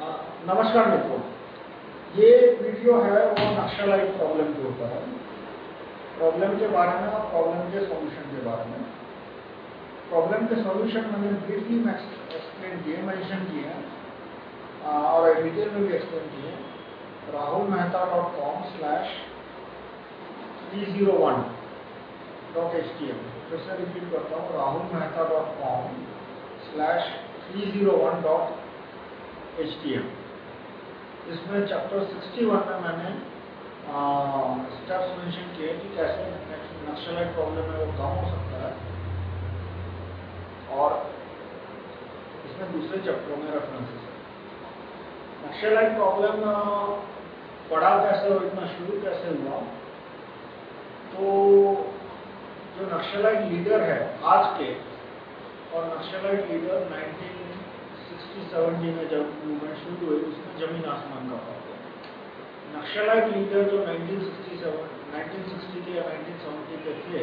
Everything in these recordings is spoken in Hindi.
नमस्कार मित्रों, ये वीडियो है वो नक्शलाइट प्रॉब्लम के ऊपर है। प्रॉब्लम के बारे में और प्रॉब्लम के सॉल्यूशन के बारे में। प्रॉब्लम के सॉल्यूशन मैंने ब्रीफली एक्सप्लेन किए मेंशन किए हैं। और डिटेल में भी एक्सप्लेन किए Rahul Mehta dot com slash three zero one dot H T M फिर से रिपीट करता हूँ, Rahul Mehta dot com slash three zero one dot H इसमें चैप्टर 61 में मैंने स्टेप्स मेंशन किए कि कैसे नक्सलाइट प्रॉब्लम है वो कम हो सकता है। और इसमें दूसरे चैप्टरों में रेफरेंसेस है। नक्सलाइट प्रॉब्लम पढ़ा कैसे और इतना शुरू कैसे हुआ? तो जो नक्सलाइट लीडर है आज के, और नक्सलाइट लीडर 19 सिक्सटी सेवेंटी में जब मूवमेंट शुरू हुई उसमें ज़मीन आसमान का फ़र्क है नक्शलाइट लीडर जो 1967, 1960 के या 1970 के थे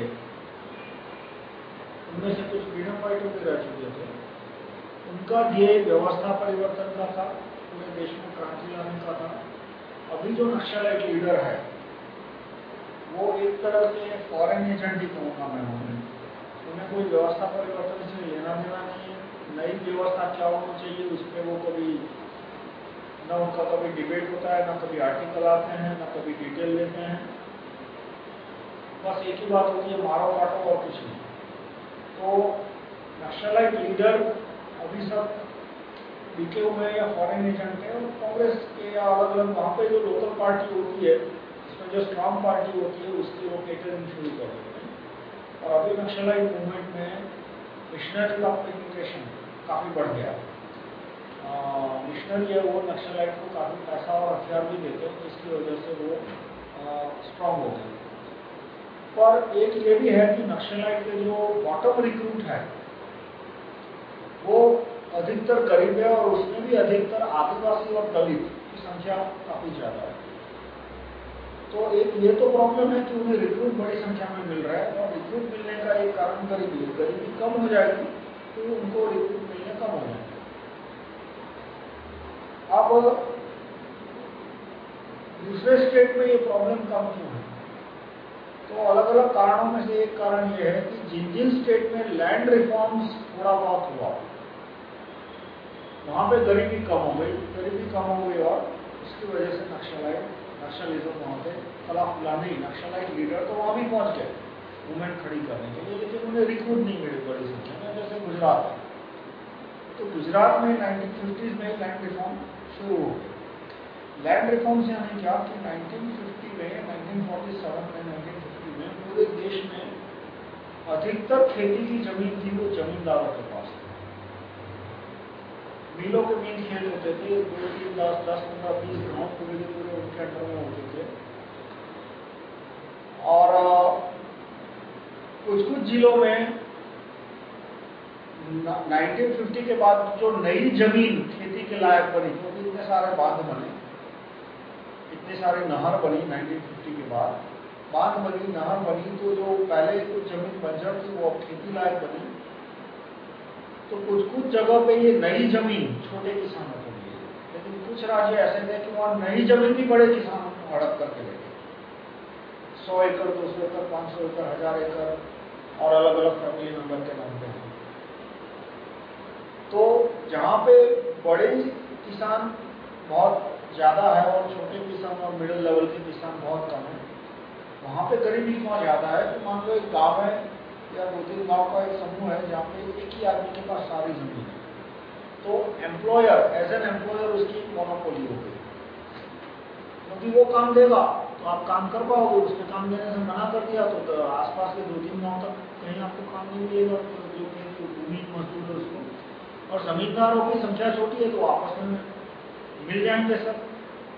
उनमें से कुछ फ्रीडम फाइटर भी रह चुके थे। उनका ध्येय व्यवस्था परिवर्तन का था पूरे देश में क्रांति लाने का था। अभी जो नक्शलाइट लीडर है वो एक तरह से फॉरेन एजेंट ही कहूँगा मैं उन्हें कोई व्यवस्था परिवर्तन से लेना देना नहीं नई व्यवस्था क्या होनी चाहिए उस पर वो कभी, न उनका कभी डिबेट होता है, ना कभी आर्टिकल आते हैं, ना कभी डिटेल लेते हैं। बस एक ही बात होती है, मारो काटो और कुछ नहीं। तो नक्सलाइट लीडर अभी सब बिके हुए या फॉरेन एजेंट हैं, और कांग्रेस के या अलग अलग वहाँ पे जो लोकल पार्टी होती है, जिसमें जो स्ट्रांग पार्टी होती है, उसकी वो केटरिंग शुरू कर देते हैं। और अभी नक्सलाइट मूवमेंट में मिशनरी ऑफ़ कम्युनिकेशन काफ़ी बढ़ गया। मिशनरी है वो, नक्सलाइट को काफ़ी पैसा और हथियार भी देते हैं जिसकी वजह से वो स्ट्रांग हो गए। पर एक ये भी है कि नक्सलाइट के जो बॉटम रिक्रूट है, वो अधिकतर गरीब है और उसमें भी अधिकतर आदिवासी और दलित की संख्या काफ़ी ज़्यादा है। तो एक ये तो प्रॉब्लम है कि उन्हें रिक्रूट बड़ी संख्या में मिल रहा है, और रिक्रूट मिलने का एक कारण गरीबी है। गरीबी कम हो जाएगी तो उनको रिक्रूट कम हो। जाएँगे अब दूसरे स्टेट में ये प्रॉब्लम कम क्यों है? तो अलग अलग कारणों में से एक कारण ये है कि जिन जिन स्टेट में लैंड रिफॉर्म्स थोड़ा बहुत हुआ, वहाँ पे गरीबी कम हो गई। गरीबी कम हो गई और उसकी वजह से नक्सलाइट नक्सलिज्म वहाँ पे फुला नहीं नक्सलाइट लीडर तो वहाँ भी पहुँच गए। मूवमेंट खड़ी करने के लिए, लेकिन उन्हें रिक्रूट नहीं मिली बड़ी संख्या में, जैसे गुजरात है तो गुजरात में नाइनटीन फिफ्टीज में लैंड रिफॉर्म शुरू हो गई लैंड रिफॉर्म से हमें क्या? कि 1950 में 1947 में 1950 में पूरे देश में अधिकतर खेती की ज़मीन थी वो जमींदारों के पास मिलों के मीन खेत होते थे, दो, तीन, दस दस, पंद्रह, बीस गाँव पूरे के पूरे उनके अंडर में होते थे। और कुछ कुछ जिलों में 1950 के बाद जो नई ज़मीन खेती के लायक बनी क्योंकि इतने सारे बाँध बने। इतने सारे नहर बनी 1950 के बाद। बाँध बनी, नहर बनी तो जो पहले कुछ ज़मीन बंजर थी वो अब खेती लायक बनी। तो कुछ कुछ जगह पे ये नई ज़मीन छोटे किसानों को मिली। लेकिन कुछ राज्य ऐसे थे कि वहाँ नई ज़मीन भी बड़े किसानों हड़प करके ले गए। सौ एकड़, दो सौ एकड़, पाँच सौ एकड़, हज़ार एकड़, और अलग अलग फैमिली मेंबर के नाम पे। तो जहाँ पे बड़े किसान बहुत ज़्यादा है और छोटे किसान और मिडिल लेवल के किसान बहुत कम है। वहाँ पे गरीबी इतना ज़्यादा है। कि मान लो एक गाँव है या दो तीन गाँव का एक समूह है जहाँ पे एक ही आदमी के पास सारी ज़मीन है। तो एम्प्लॉयर एज एन एम्प्लॉयर उसकी मोनोपोली हो गई। क्योंकि वो काम देगा तो आप काम कर पाओगे। उसने काम देने से मना कर दिया तो, तो आसपास के दो तीन गाँव तक कहीं आपको काम नहीं मिलेगा। तो जो भूमि मजदूर है उसको और जमींदारों की संख्या छोटी है तो आपस में मिल जाएँगे सब।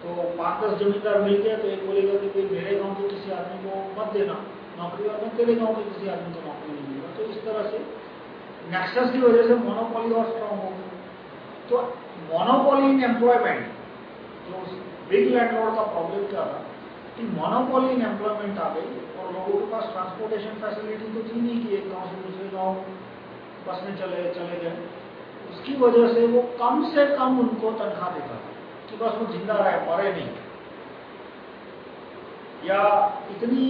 तो पाँच दस जमींदार मिल गए तो एक बोलेगा कि भाई मेरे गाँव के किसी आदमी को मत देना, नौकरी और मैं तेरे गाँव के किसी आदमी को नौकरी नहीं देगा। तो इस तरह से नेक्सस की वजह से मोनोपोली और स्ट्रॉन्ग हो तो मोनोपोली इन एम्प्लॉयमेंट जो बिग लैंडलॉर्ड का प्रॉब्लम क्या था कि मोनोपोली इन एम्प्लॉयमेंट आ गई और लोगों के पास ट्रांसपोर्टेशन फैसिलिटी तो थी नहीं कि एक गाँव से दूसरे गाँव बस में चले चले गए। उसकी वजह से वो कम से कम उनको तनख्वाह देता था कि बस वो ज़िंदा रहे, मरे नहीं। या इतनी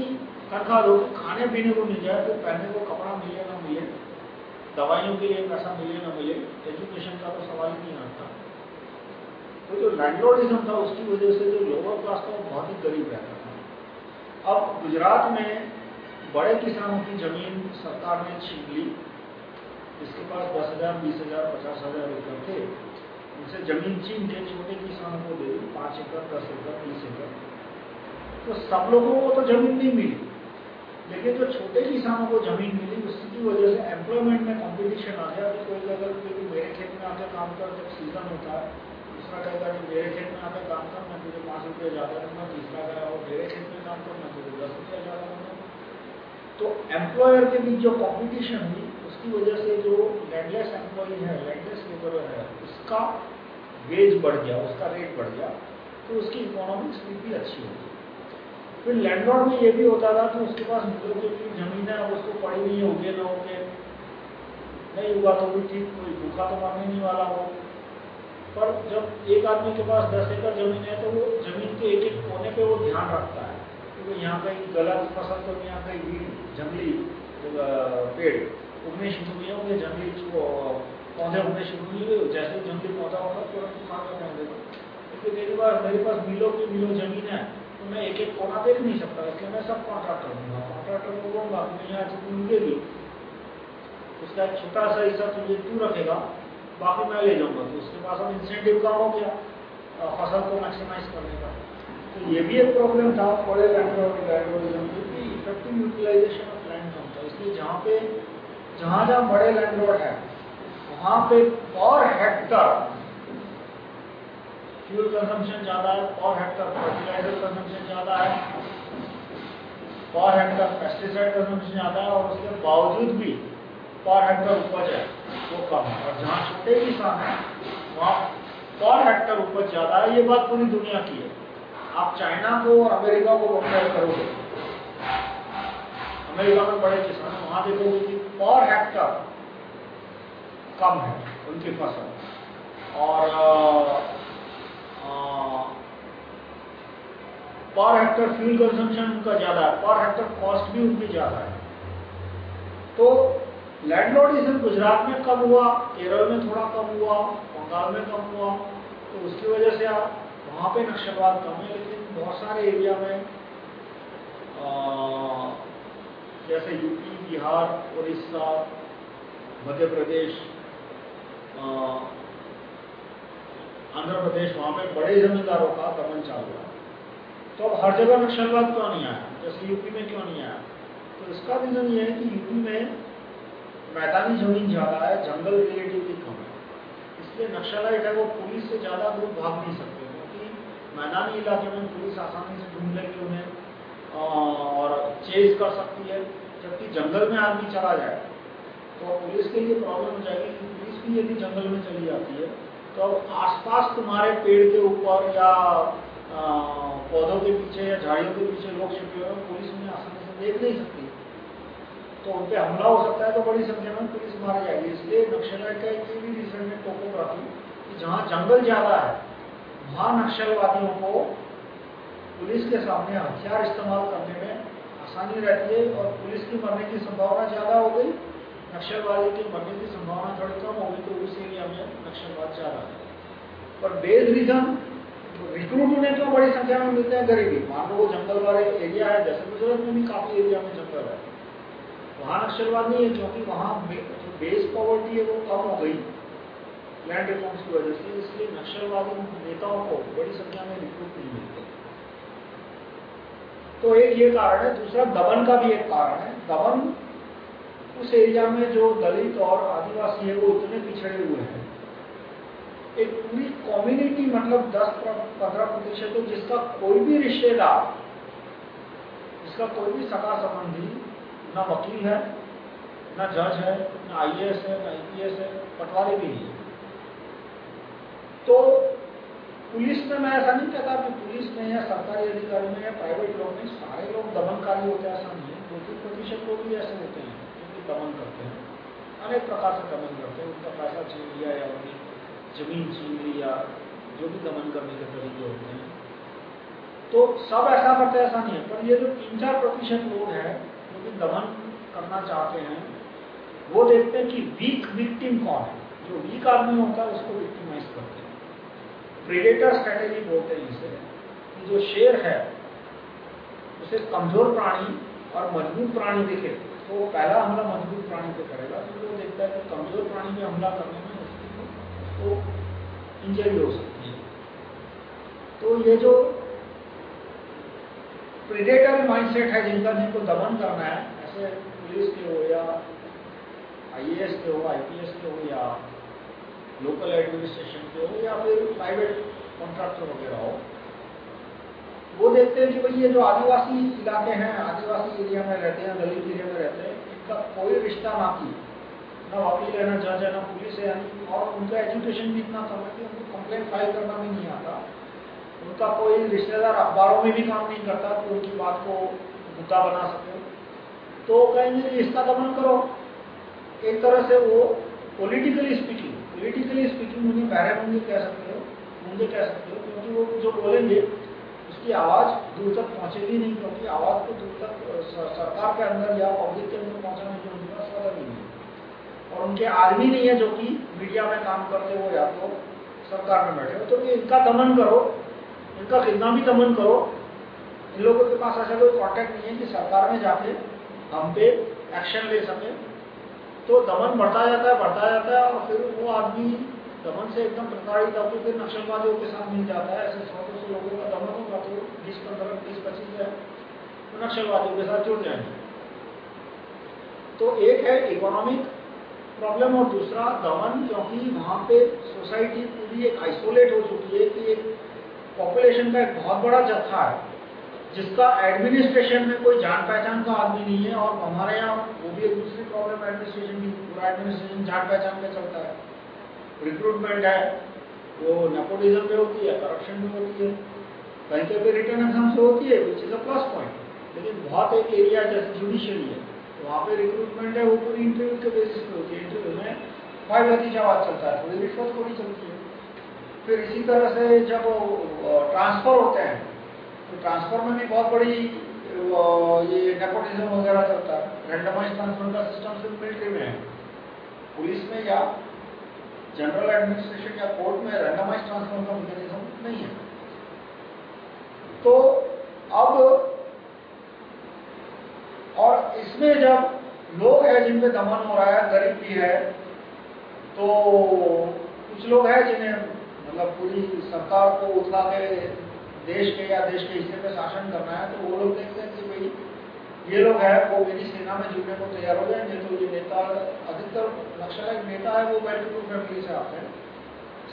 तनख्वाह दो खाने पीने को मिल जाए, फिर पहनने को कपड़ा मिले ना मिले, दवाइयों के लिए पैसा मिले ना मिले एजुकेशन का तो सवाल ही नहीं आता। तो जो लैंडलॉर्डिज्म था, उसकी वजह से जो लोअर क्लास था, वो बहुत ही गरीब रहता था। अब गुजरात में बड़े किसानों की ज़मीन सरकार ने छीन ली। जिसके पास दस हज़ार, बीस हज़ार, पचास हज़ार एकड़ थे, उनसे ज़मीन छीन के छोटे किसानों को दे दी, पाँच एकड़, दस एकड़, बीस एकड़। तो सब लोगों को तो ज़मीन नहीं मिली। लेकिन जो छोटे किसानों को ज़मीन मिली, उसकी वजह से एम्प्लॉयमेंट में कंपटीशन आ गया। कि कोई अगर क्योंकि मेरे खेत में आकर काम कर, जब सीज़न होता है, दूसरा कहेगा कि मेरे खेत में आकर काम कर, मैं तुझे पाँच रुपये ज़्यादा दूँगा, तीसरा कहेगा वो मेरे खेत में काम कर, मैं तुझे दस रुपये ज़्यादा दूँगा। तो एम्प्लॉयर के बीच जो कॉम्पिटिशन हुई उसकी वजह से जो लैंडलेस एम्प्लॉय है लैंडलेस लेबर है, उसका वेज बढ़ गया, उसका रेट बढ़ गया तो उसकी इकोनॉमिक स्थिति अच्छी होगी फिर लैंडलॉर्ड में ये भी होता था कि उसके पास मिलों की ज़मीन है उसको पड़ी नहीं है उगे ना उगे नहीं हुआ तो भी ठीक, कोई भूखा तो मरने नहीं वाला हो। पर जब एक आदमी के पास दस एकड़ ज़मीन है तो वो ज़मीन के एक एक कोने पे वो ध्यान रखता है क्योंकि तो यहाँ कहीं गलत फ़सल तो यहाँ कहीं जंगली पेड़। उगने शुरू हुए होंगे जंगली पौधे उगने शुरू हुए जैसे जंगली पौधा होगा तुरंत उखाड़ कर फेंक देगा क्योंकि मेरे पास मेरे पास मिलों की मिलो ज़मीन है तो मैं एक एक कोना देख नहीं सकता इसलिए मैं सब कॉन्ट्रैक्टर दूँगा कॉन्ट्रैक्टर को बोलूँगा कि यहाँ से जितनी मिलेगी उसका एक छोटा सा हिस्सा तुझे तू रखेगा बाकी मैं ले जाऊँगा तो उसके पास अब इंसेंटिव कम हो गया फ़सल को मैक्सिमाइज करने का तो ये भी एक प्रॉब्लम था लैंड की इफ़ेक्टिव यूटिलाइजेशन ऑफ़ लैंड कम था इसलिए जहाँ पे जहाँ जहाँ बड़े लैंड है, वहाँ पे पर हेक्टर फ्यूल कंजम्पशन ज़्यादा है पर हेक्टर फर्टिलाइज़र कंजम्पशन ज़्यादा है पर हेक्टर पेस्टिसाइड कंजम्पशन ज़्यादा है और उसके बावजूद भी पर हेक्टर उपज है, वो कम है। और जहाँ छोटे किसान है, वहाँ पर हेक्टर उपज ज़्यादा है, ये बात पूरी दुनिया की है। आप चाइना को और अमेरिका को कंपेयर करोगे, अमेरिका में बड़े किसान वहाँ देखोगे कि पर हेक्टर कम है उनकी फ़सल। और पर हेक्टर फ्यूल कंजम्पशन उनका ज़्यादा है पर हेक्टर कॉस्ट भी उनकी ज़्यादा है। तो लैंडलॉर्डिज्म गुजरात में कम हुआ, केरल में थोड़ा कम हुआ, बंगाल में कम हुआ तो उसकी वजह से आप वहाँ पे नक्सलवाद कम है, लेकिन बहुत सारे एरिया में जैसे यूपी, बिहार उड़ीसा मध्य प्रदेश आंध्र प्रदेश, वहाँ पे बड़े जमींदारों का दमन चालू है तो अब हर जगह नक्सलवाद क्यों नहीं आया? जैसे यूपी में क्यों नहीं आया? तो इसका रीजन ये है कि यूपी में मैदानी ज़मीन ज़्यादा है, जंगल रिलेटिवली कम है। इसलिए नक्सलाइट है, वो पुलिस से ज़्यादा दूर भाग नहीं सकते, क्योंकि मैदानी इलाके में पुलिस आसानी से ढूंढ लेगी उन्हें। और चेज कर सकती है, जबकि जंगल में आदमी चला जाए तो पुलिस के लिए प्रॉब्लम हो जाएगी कि पुलिस भी यदि जंगल में चली जाती है तो आसपास तुम्हारे पेड़ के ऊपर या पौधों के पीछे या झाड़ियों के पीछे लोग छिपे हुए पुलिस उन्हें आसानी से देख नहीं सकती। तो उन पर हमला हो सकता है तो बड़ी संख्या में पुलिस मारी जाएगी। इसलिए नक्सलाइट का एक भी रीजन है टोपोग्राफी कि जहाँ जंगल ज़्यादा है, वहाँ नक्सलवादियों को पुलिस के सामने हथियार इस्तेमाल करने में आसानी रहती है और पुलिस की मरने की संभावना ज़्यादा हो गई। नक्सलवादी के मरने की संभावना थोड़ी कम हो गई तो उस एरिया में नक्सलवाद ज़्यादा है। पर बेस रीजन रिक्रूट उन्हें क्यों बड़ी संख्या में मिलते हैं गरीबी। मान लो वो जंगल वाले एरिया है, जैसे गुजरात में भी काफ़ी एरिया में जंगल है। वहाँ नक्सलवाद नहीं है, क्योंकि वहाँ जो बेस पॉवर्टी है वो कम हो गई। लैंड रिफॉर्म्स की वजह से, इसलिए नक्सलवादी नेताओं को बड़ी संख्या में रिक्रूट नहीं मिलते। तो एक ये कारण है। दूसरा, दमन का भी एक कारण है। दमन उस एरिया में जो दलित और आदिवासी है, वो इतने पिछड़े हुए हैं। एक पूरी कम्युनिटी मतलब 10-15 प्रतिशत है जिसका कोई भी रिश्तेदार, जिसका कोई भी सका संबंधी, ना वकील है, ना जज है, ना आईएएस है, ना आईपीएस है, पटवारी भी नहीं है। तो पुलिस में मैं ऐसा नहीं कहता कि पुलिस में या सरकारी अधिकारी में या प्राइवेट लोग में सारे लोग दमनकारी होते हैं, ऐसा नहीं है। दो तीन प्रतिशत लोग भी ऐसे होते हैं दमन करते हैं। अनेक प्रकार से दमन करते हैं। उनका पैसा छीन लिया या उनकी ज़मीन छीन ली या जो भी दमन करने के तरीके होते हैं। तो सब ऐसा करते ऐसा नहीं है। पर ये जो तीन चार प्रतिशत लोग हैं, जो कि दमन करना चाहते हैं, वो देखते हैं कि वीक विक्टिम कौन है। जो वीक आदमी होता है, उसको विक्टिमाइज करते हैं। प्रेडेटर स्ट्रेटेजी बोलते हैं इसे कि जो शेर है, उसे कमज़ोर प्राणी और मज़बूत प्राणी दिखे। तो वो पहला हमला मज़बूत प्राणी पे करेगा तो वो देखता है कि कमज़ोर प्राणी पे हमला करने में उसको इंजरी हो सकती है। तो ये जो प्रिडेटर माइंडसेट है जिनका जिनको दमन करना है, ऐसे पुलिस के हो या आईएएस के हो आईपीएस के हो या लोकल एडमिनिस्ट्रेशन के हो या फिर प्राइवेट कॉन्ट्रैक्टर वगैरह हो, वो देखते हैं कि भाई ये जो आदिवासी इलाके हैं, आदिवासी एरिया में रहते हैं दलित एरिया में रहते हैं, इनका कोई रिश्ता ना की ना वकील है ना जज है ना पुलिस है यानी, और उनका एजुकेशन भी इतना कम है कि उनको कंप्लेन फ़ाइल करना भी नहीं आता। उनका कोई रिश्तेदार अखबारों में भी काम नहीं करता कि उनकी बात को मुद्दा बना सके। तो कहेंगे इसका दमन करो। एक तरह से वो पॉलिटिकली स्पीकिंग पॉलिटिकली स्पीकिंग उन्हें बहरे कह सकते हो मुंगे कह सकते हो, क्योंकि वो जो बोलेंगे, उसकी आवाज़ दूर तक पहुंचेगी नहीं, क्योंकि आवाज़ को दूर तक सरकार के अंदर या पब्लिक के अंदर पहुँचाने की उनके पास वाला नहीं है। और उनके आदमी नहीं है जो कि मीडिया में काम करते हो या तो सरकार में बैठे हो। तो इनका दमन करो, इनका कितना भी दमन करो, इन लोगों के पास ऐसा कोई कॉन्टेक्ट नहीं है कि सरकार में जाके हम पे एक्शन ले सके। तो दमन बढ़ता जाता है, बढ़ता जाता है और फिर वो आदमी दमन से एकदम प्रताड़ित होकर फिर नक्सलवादियों के साथ मिल जाता है। ऐसे सौ सौ लोगों का दमन होगा तो बीस, पंद्रह, बीस, पच्चीस है तो नक्सलवादियों के साथ जुड़ जाएँगे। तो एक है इकोनॉमिक प्रॉब्लम और दूसरा दमन, क्योंकि वहाँ पे सोसाइटी पूरी एक आइसोलेट हो चुकी है कि एक पॉपुलेशन का एक बहुत बड़ा जत्था है। जिसका एडमिनिस्ट्रेशन में कोई जान पहचान का आदमी नहीं है और हमारे यहाँ वो भी एक दूसरी प्रॉब्लम एडमिनिस्ट्रेशन की, पूरा एडमिनिस्ट्रेशन जान पहचान में चलता है। रिक्रूटमेंट है, वो नेपोटिज्म में होती है करप्शन में होती है कहीं पे भी रिटर्न एग्ज़ाम से होती है which is a plus point लेकिन बहुत एक एरिया जैसे जुडिशियरी है, वहाँ पे रिक्रूटमेंट है, वो पूरी इंटरव्यू के बेसिस पे होती है। इंटरव्यू में फाइव जवाब चलता है, थोड़ी रिश्वत थोड़ी चलती है। फिर इसी तरह से जब ट्रांसफ़र होते हैं तो ट्रांसफ़र में भी बहुत बड़ी ये नेपोटिज्म वगैरह चलता है रेंडमाइज ट्रांसफ़र का सिस्टम सिर्फ़ मिलिट्री में है। पुलिस में या जनरल एडमिनिस्ट्रेशन या कोर्ट में रैंडमाइज ट्रांसफ़र का मैकेनिज्म नहीं है। तो अब, और इसमें जब लोग हैं जिन पे दमन हो रहा है, गरीब भी है तो कुछ लोग हैं जिन्हें मतलब पूरी सरकार को उठा के देश के या देश के हिस्से पे शासन करना है तो वो लोग देखते हैं कि भाई, ये लोग हैं, वो मेरी सेना में जुड़ने को तैयार हो जाएँगे तो ये नेता अधिकतर नक्सलाइट नेता है, वो टू फैमिली से आते हैं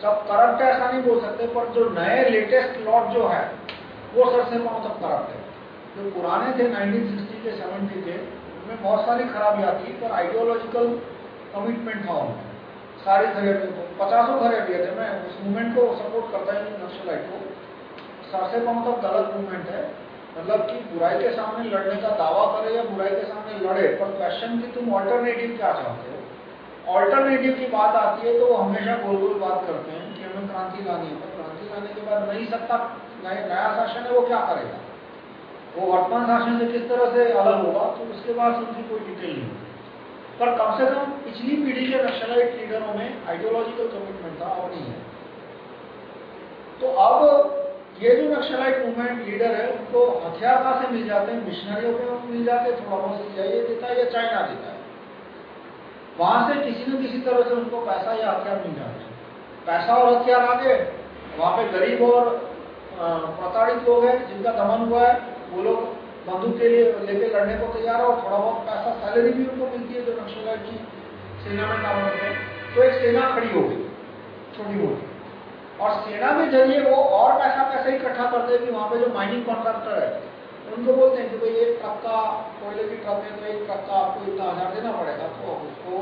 सब करप्ट है, ऐसा नहीं बोल सकते, पर जो नए लेटेस्ट लॉट जो है, वो सर से पाँव तक करप्ट है। जो पुराने थे 1960 के 70 के, उनमें बहुत सारी खराबियाँ थी, पर आइडियोलॉजिकल कमिटमेंट था उनमें। सारे खरे पचासों खरे लिए थे, मैं उस मूवमेंट को सपोर्ट करता ही नक्सलाइट को। सर से पाँव तक गलत मूवमेंट है। मतलब कि बुराई के सामने लड़ने का दावा करे या बुराई के सामने लड़े, पर क्वेश्चन कि तुम ऑल्टरनेटिव क्या चाहते हो? ऑल्टरनेटिव की बात आती है तो वो हमेशा गोल गोल बात करते हैं कि हमें क्रांति लानी है। क्रांति लाने के बाद नई सत्ता नया शासन है, वो क्या करेगा? वो वर्तमान शासन से किस तरह से अलग होगा? तो उसके बाद उनकी कोई डिटेल नहीं होगी पर कम से कम पिछली पीढ़ी के नक्सलाइट लीडरों में आइडियोलॉजिकल कमिटमेंट था और नहीं है। तो अब ये जो नक्सलाइट मूवमेंट लीडर है, उनको हथियार कहाँ से मिल जाते हैं मिशनरियों के मिल जाते हैं, थोड़ा बहुत सीआईए देता है या चाइना देता है। वहाँ से किसी न किसी तरह से उनको पैसा या हथियार मिल जाते हैं। पैसा और हथियार आ गए वहाँ पे गरीब और प्रताड़ित लोग हैं, जिनका दमन हुआ है, वो लोग बंदूक के लिए लेके लड़ने को तैयार है और थोड़ा बहुत पैसा सैलरी भी उनको मिलती है जो नक्सलाइट की सेना में काम करते हैं। तो एक सेना खड़ी हो गई, छोटी मोटी। और सेना में ज़रिए वो और पैसा पैसे इकट्ठा करते हैं कि वहाँ पे जो माइनिंग कॉन्ट्रैक्टर है, उनको बोलते हैं कि भाई एक ट्रक का, कोयले की ट्रक है तो एक ट्रक का आपको इतना हज़ार देना पड़ेगा तो उसको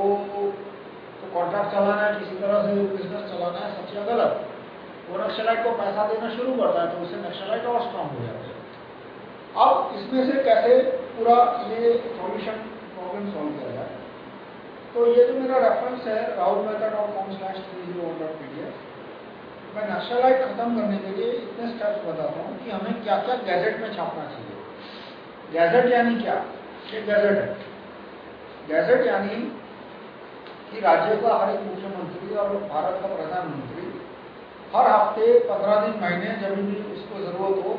तो कॉन्ट्रैक्ट चलाना है, किसी तरह से बिज़नेस चलाना है, सबसे गलत। वो नक्सलाइट को पैसा देना शुरू करता है तो उससे नक्सलाइट और स्ट्रांग हो जाते हैं। अब इसमें से कैसे पूरा ये सॉल्यूशन प्रॉब्लम सॉल्व किया जाए? तो ये जो मेरा रेफरेंस है, Rahul Mehta dot com slash three zero one dot P मैं नक्शलाइट खत्म करने के लिए इतने स्टेप्स बताता हूँ कि हमें क्या क्या गैजेट में छापना चाहिए। गैजेट यानी क्या? ये गैजेट है। गैजेट यानी कि राज्य का हर एक मुख्यमंत्री और भारत का प्रधानमंत्री हर हफ़्ते पंद्रह दिन महीने जब भी उसको ज़रूरत हो,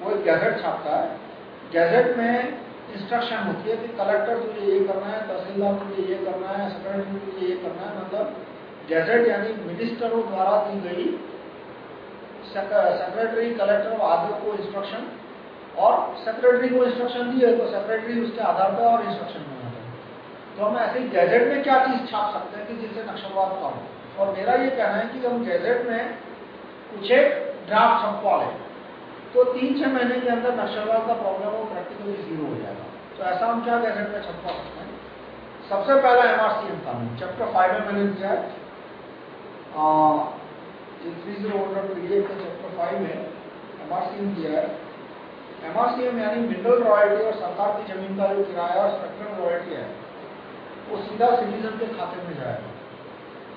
वो एक गैजेट छापता है। गैजेट में इंस्ट्रक्शन होती है कि कलेक्टर तुझे ये करना है, तहसीलदार तुझे ये करना है सेक्रेटरी तुझे ये करना है मतलब गैजेट यानी मिनिस्टरों द्वारा दी गई सेक्रेटरी कलेक्टर आदि को इंस्ट्रक्शन और सेक्रेटरी को इंस्ट्रक्शन दी है तो सेक्रेटरी उसके आधार पर और इंस्ट्रक्शन बनाता है। तो हम ऐसे गैजेट में क्या चीज़ छाप सकते हैं कि जिससे नक्सलवाद कम हो? और मेरा ये कहना है कि हम गैजेट में कुछ एक ड्राफ्ट छपवा लें। तो तीन छह महीने के अंदर नक्सलवाद का प्रॉब्लम वो प्रैक्टिकली ज़ीरो हो जाएगा। तो ऐसा हम क्या गैजेट में छपवा सकते हैं? सबसे पहला एमआरसीएम कानून चैप्टर फाइव में मैंने दिया है। पीडीएफ के में एमआरसीएम दिया है एमआरसीएम यानी मिनरल रॉयल्टी और सरकार की ज़मीन का जो किराया और स्पेक्ट्रम रॉयल्टी है, वो सीधा सिटीजन के खाते में जाएगा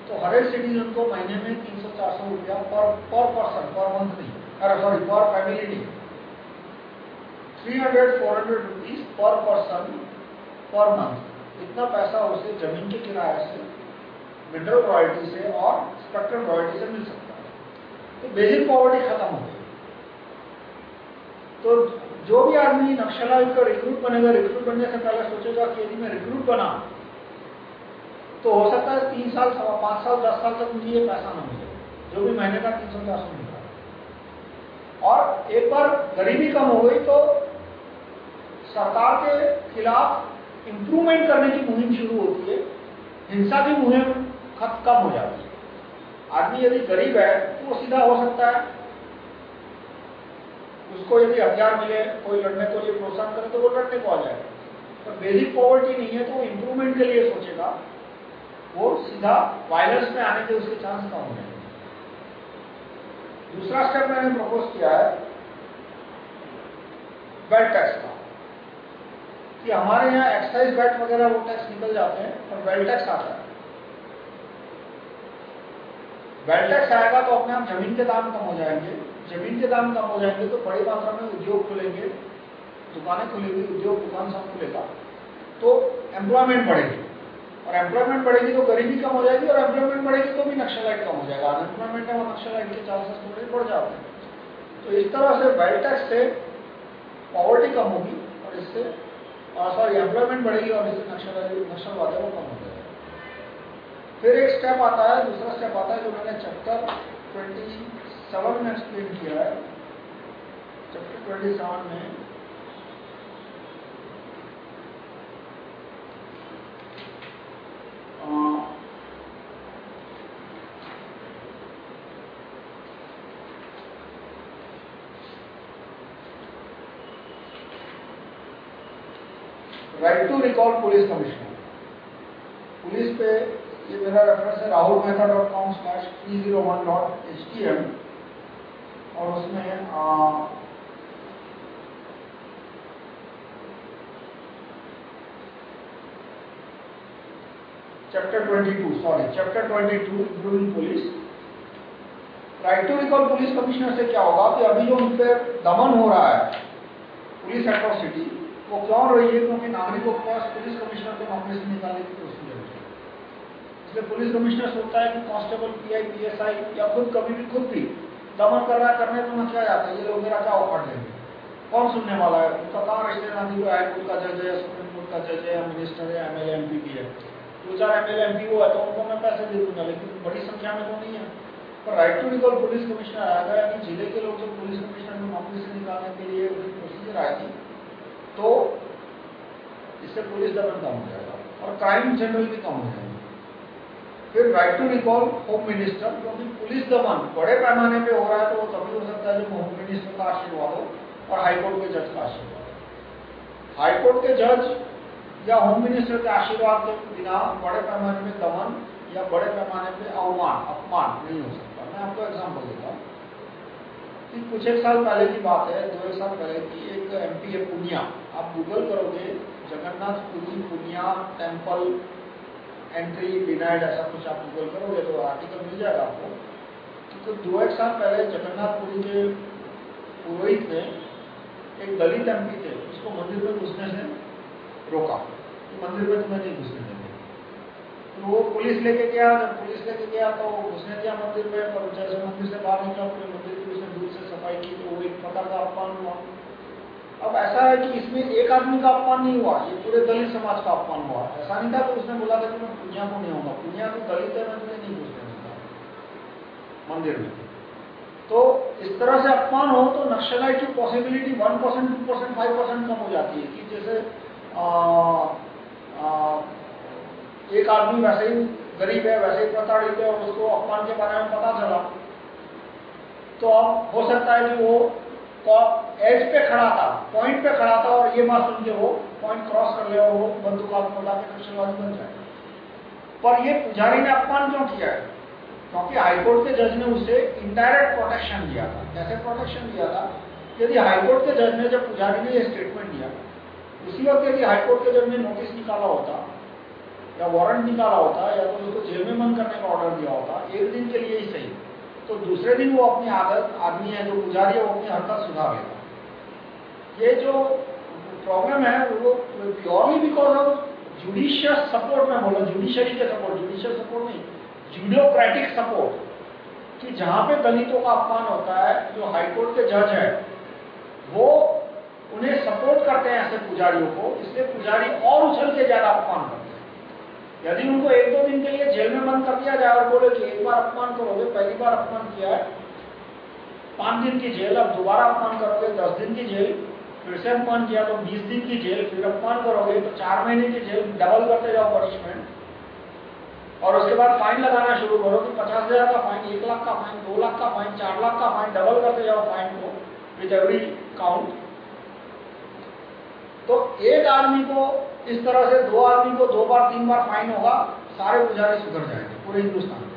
तो हर एक सिटीजन को महीने में तीन सौ चार सौ रुपया पर पर पर्सन पर मंथ नहीं, अरे सॉरी पर फैमिली नहीं। Three hundred four hundred rupees per person per month इतना पैसा उसे ज़मीन के किराए से मिनरल रॉयल्टी से और स्पेक्ट्रम रॉयल्टी से मिल सकता है। तो बेसिक पॉवर्टी खत्म हो गई। तो जो भी आदमी नक्सलाइट का रिक्रूट बनेगा रिक्रूट बनने से पहले सोचेगा कि यदि मैं रिक्रूट बना तो हो सकता है तीन साल, सवा पाँच साल, दस साल तक मुझे ये पैसा ना मिले। जो भी महीने का तीन सौ, चार सौ मिल रहा और एक बार गरीबी कम हो गई तो सरकार के खिलाफ इंप्रूवमेंट करने की मुहिम शुरू होती है। हिंसा की मुहिम कम हो जाती है। आदमी यदि गरीब है तो वो सीधा हो सकता है। उसको यदि हथियार मिले, कोई लड़ने को लिए प्रोत्साहन करे तो वो लड़ने को आ जाए पर बेसिक पॉवर्टी नहीं है तो वो इंप्रूवमेंट के लिए सोचेगा। वो सीधा वायलेंस में आने के उसके चांस कम हो जाएँगे। दूसरा स्टेप मैंने प्रपोज किया है वेल्थ टैक्स का। कि हमारे यहाँ एक्साइज वेल्ट वगैरह वो टैक्स निकल जाते हैं, और वेल्थ टैक्स आता है। वेल्थ टैक्स आएगा तो अपने आप ज़मीन के दाम कम हो जाएँगे। ज़मीन के दाम कम हो जाएँगे तो बड़ी मात्रा में उद्योग खुलेंगे। दुकानें खुलेंगी, उद्योग, दुकान सब खुलेगा। तो एम्प्लॉयमेंट बढ़ेगी। और एम्प्लॉयमेंट बढ़ेगी तो गरीबी कम हो जाएगी और एम्प्लॉयमेंट बढ़ेगी तो भी नक्शलाइट कम हो जाएगा। अनएम्प्लॉयमेंट वो नक्शलाइट के चांसेस थोड़े बढ़ जाते हैं। तो इस तरह से वेल्थ टैक्स से पॉवर्टी कम होगी और इससे सॉरी एम्प्लॉयमेंट बढ़ेगी और इससे नक्सलवाद कम हो जाएगा फिर एक स्टेप आता है, दूसरा स्टेप आता है जो मैंने चैप्टर ट्वेंटी सेवन में एक्सप्लेन किया है। चैप्टर ट्वेंटी सेवन में right to recall police commissioner police पे मेरा रेफरेंस है Rahul Mehta dot com slash three zero one dot H T M और उसमें chapter 22 sorry chapter 22 including police right to recall police commissioner से क्या होगा कि अभी जो उन पर दमन हो रहा है पुलिस एट्रोसिटी वो क्यों रही है? क्योंकि नागरिकों के पास पुलिस कमिश्नर को नौकरी से निकालने की है इसलिए पुलिस कमिश्नर सोचता है कि कांस्टेबल, पीआई, पीएसआई या खुद कभी भी, खुद भी दमन कर रहा करने तो क्या जाता है? ये लोग मेरा क्या उखाड़ लेंगे कौन सुनने वाला है? उनका कहाँ रिश्ते नाती को हाईकोर्ट का जज है, सुप्रीम कोर्ट का जज है मिनिस्टर है, एमएलए, एमपी भी है। दो चार एमएलए, एमपी वो है तो उनको मैं पैसे दे दूँगा, लेकिन बड़ी संख्या में तो नहीं है। पर right to recall police commissioner आएगा यानी ज़िले के लोग जब पुलिस कमिश्नर को नौकरी से निकालने के लिए उनकी प्रोसीजर आएगी तो इससे पुलिस दमन कम हो जाएगा और क्राइम जनरल भी कम हो जाएगा। फिर right to recall home minister क्योंकि पुलिस दमन बड़े पैमाने पे हो रहा है तो वो तभी हो सकता है जब होम मिनिस्टर का आशीर्वाद हो और हाईकोर्ट के जज का आशीर्वाद हाईकोर्ट के जज या होम मिनिस्टर के आशीर्वाद के बिना बड़े पैमाने में दमन या बड़े पैमाने पे अवमान, अपमान नहीं हो सकता। मैं आपको एग्ज़ाम्पल देता हूँ। कि कुछ एक साल पहले की बात है, दो एक साल पहले की एक एमपी है पुनिया। आप गूगल करोगे, Jagannath Puri Puniya temple entry denied ऐसा कुछ आप गूगल करोगे तो आर्टिकल मिल जाएगा आपको। तो दो एक साल पहले जगन्नाथपुरी के पुरोहित ने एक दलित एमपी थे, उसको मंदिर में घुसने से रोका। मंदिर में तुम्हें नहीं घुसने देंगे। तो वो पुलिस लेके गया, जब पुलिस लेके गया तो घुसने दिया मंदिर में, पर जैसे मंदिर से बाहर निकला, पूरे मंदिर की उसने दूर से सफ़ाई की तो वो एक प्रकार का अपमान हुआ। अब ऐसा है कि इसमें एक आदमी का अपमान नहीं हुआ ये पूरे दलित समाज का अपमान हुआ। ऐसा नहीं था कि उसने बोला था कि मैं पूजा को नहीं होगा पूजा को दलित है मैं तुझे नहीं घुसने दूँगा मंदिर में। तो इस तरह से अपमान हो तो नक्सलाइट की possibility one percent two percent five percent कम हो जाती है कि जैसे आ, आ, एक आदमी वैसे ही गरीब है वैसे ही प्रताड़ित है और उसको अपमान के बारे में पता चला। तो अब हो सकता है कि वो एज पे खड़ा था पॉइंट पे खड़ा था और ये बात सुन के वो पॉइंट क्रॉस कर ले और वो बंदूक हाथ में के नक्सलवादी बन जाए। पर ये पुजारी ने अपमान क्यों किया? है क्योंकि हाईकोर्ट के जज ने उसे इनडायरेक्ट प्रोटेक्शन दिया था। कैसे प्रोटेक्शन दिया था? यदि हाईकोर्ट के जज ने, जब पुजारी ने ये स्टेटमेंट दिया, उसी वक्त यदि हाईकोर्ट के जज ने नोटिस निकाला होता, या वारंट निकाला होता, या तो उसको जेल में बंद करने का ऑर्डर दिया होता, एक दिन के लिए ही सही। तो दूसरे दिन वो अपनी आदत, आदमी है, जो पुजारी है, वो अपनी हरकत सुधार लेगा ये जो प्रॉब्लम है, वो purely because of judicious support में बोला जुडिशरी के सपोर्ट जुडिशियल सपोर्ट नहीं जुडियोक्रेटिक सपोर्ट कि जहाँ पे दलितों का अपमान होता है, जो हाईकोर्ट के जज है, वो उन्हें सपोर्ट करते हैं ऐसे पुजारियों को, इसलिए पुजारी और उछल के ज़्यादा अपमान करते हैं। यदि उनको एक दो दिन के लिए जेल में बंद कर दिया जाए और बोले कि एक बार अपमान करोगे, पहली बार अपमान किया है, पाँच दिन की जेल, अब दोबारा अपमान करोगे, दस दिन की जेल, फिर से अपमान किया तो बीस दिन की जेल, फिर अपमान करोगे तो चार महीने की जेल, डबल करते जाओ पनिशमेंट और उसके बाद फाइन लगाना शुरू करो कि पचास हज़ार का फाइन एक लाख का फाइन दो लाख का फाइन चार लाख का फाइन डबल करते जाओ फाइन को विथ एवरी काउंट तो एक आदमी को इस तरह से दो आदमी को दो बार, तीन बार फाइन होगा, सारे पुजारी सुधर जाएँगे, पूरे हिंदुस्तान में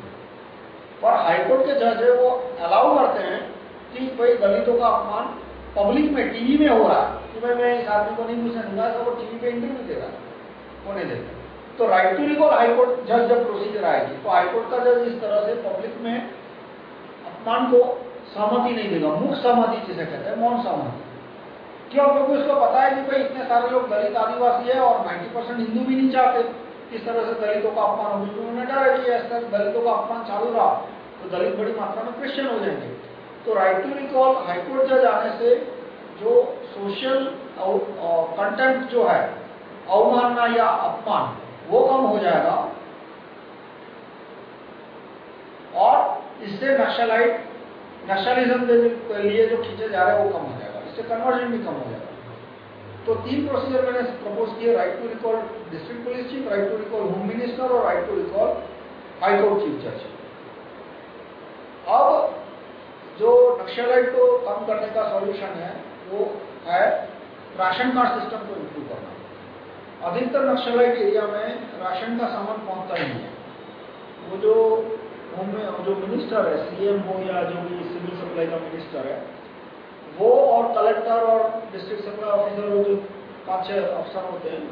पर हाईकोर्ट के जज है वो अलाउ करते हैं कि भाई दलितों का अपमान पब्लिक में टीवी में हो रहा है, कि भाई मैं इस आदमी को नहीं घुसने दूँगा तो वो टीवी पे इंटरव्यू दे रहा है होने देते। तो राइट टू रिकॉल हाईकोर्ट जज जब प्रोसीजर आएगी तो हाईकोर्ट का जज इस तरह से पब्लिक में अपमान को सहमति नहीं देगा मुख्य सहमति जिसे कहते हैं, मौन सहमति। क्यों क्योंकि उसको पता है कि भाई इतने सारे लोग दलित आदिवासी है और 90 परसेंट हिंदू भी नहीं चाहते इस तरह से दलितों का अपमान हो। क्योंकि उन्होंने डर है कि ऐसा दलितों का अपमान चालू रहा तो दलित बड़ी मात्रा में क्रिश्चियन हो जाएँगे। तो राइट टू रिकॉल हाईकोर्ट जज आने से जो सोशल कंटेंट जो है, अवमानना या अपमान, वो कम हो जाएगा। और इससे नक्सलाइट नक्सलिज्म के लिए जो खींचे जा रहे हैं, वो कम हो जाएगा। इससे कन्वर्जन भी कम हो जाएगा तो तीन प्रोसीजर मैंने प्रपोज किए right to recall district police chief right to recall home minister और right to recall high court chief जज अब जो नक्सलाइट को कम करने का सॉल्यूशन है, वो है राशन कार्ड सिस्टम को इम्प्रूव करना। अधिकतर नक्सलाइट एरिया में राशन का सामान पहुँचता ही नहीं है। वो जो होम जो मिनिस्टर है सीएम हो या जो भी सिविल सप्लाई का मिनिस्टर है वो और कलेक्टर और डिस्ट्रिक्ट सप्लाई ऑफिसर वो जो पाँच छह अफसर होते हैं,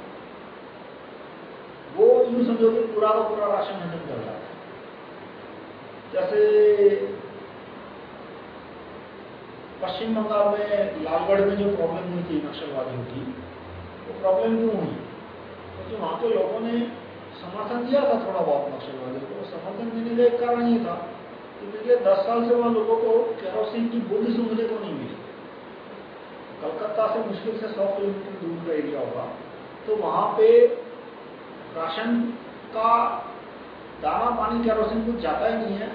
वो यूँ समझो कि पूरा का पूरा राशन हैंडल कर रहा है। जैसे पश्चिम बंगाल में लालगढ़ में जो प्रॉब्लम हुई थी नक्सलवादियों की वो प्रॉब्लम क्यों हुई? क्योंकि तो वहाँ के लोगों ने समर्थन दिया था थोड़ा बहुत नक्सलवादियों को। समर्थन देने का एक कारण ये था कि पिछले दस साल से वहाँ लोगों को केरोसिन की बूंद सुनने को नहीं मिली। कलकत्ता से मुश्किल से 100 किलोमीटर दूर का एरिया होगा। तो वहाँ पे राशन का दाना पानी कैरोसिन कुछ जाता ही नहीं है।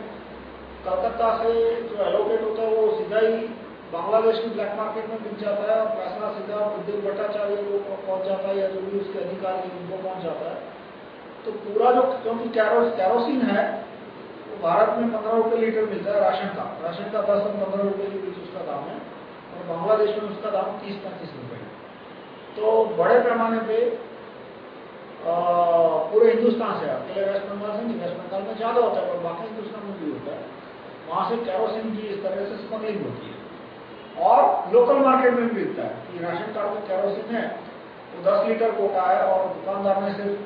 कलकत्ता से जो एलोकेट होता है वो सीधा ही बांग्लादेश की ब्लैक मार्केट में बिक जाता है। और पैसा सीधा उद्योग भट्टाचार्य को पहुँच जाता है या जो भी उसके अधिकारी उनको पहुँच जाता है। तो पूरा जो क्योंकि कैरोसिन है, वो भारत में पंद्रह रुपये लीटर मिलता है राशन का। राशन का दस और पंद्रह रुपये के बीच उसका दाम है। बांग्लादेश में उसका दाम तीस, पैंतीस रुपए। तो बड़े पैमाने पे पूरे हिंदुस्तान से अकेले वेस्ट बंगाल से नहीं, वेस्ट बंगाल में ज़्यादा होता है, पर बाकी हिंदुस्तान में भी होता है। वहाँ से कैरोसिन की इस तरह से स्मगलिंग होती है। और लोकल मार्केट में भी मिलता है कि राशन कार्ड में कैरोसिन है वो दस लीटर कोटा है, और दुकानदार ने सिर्फ़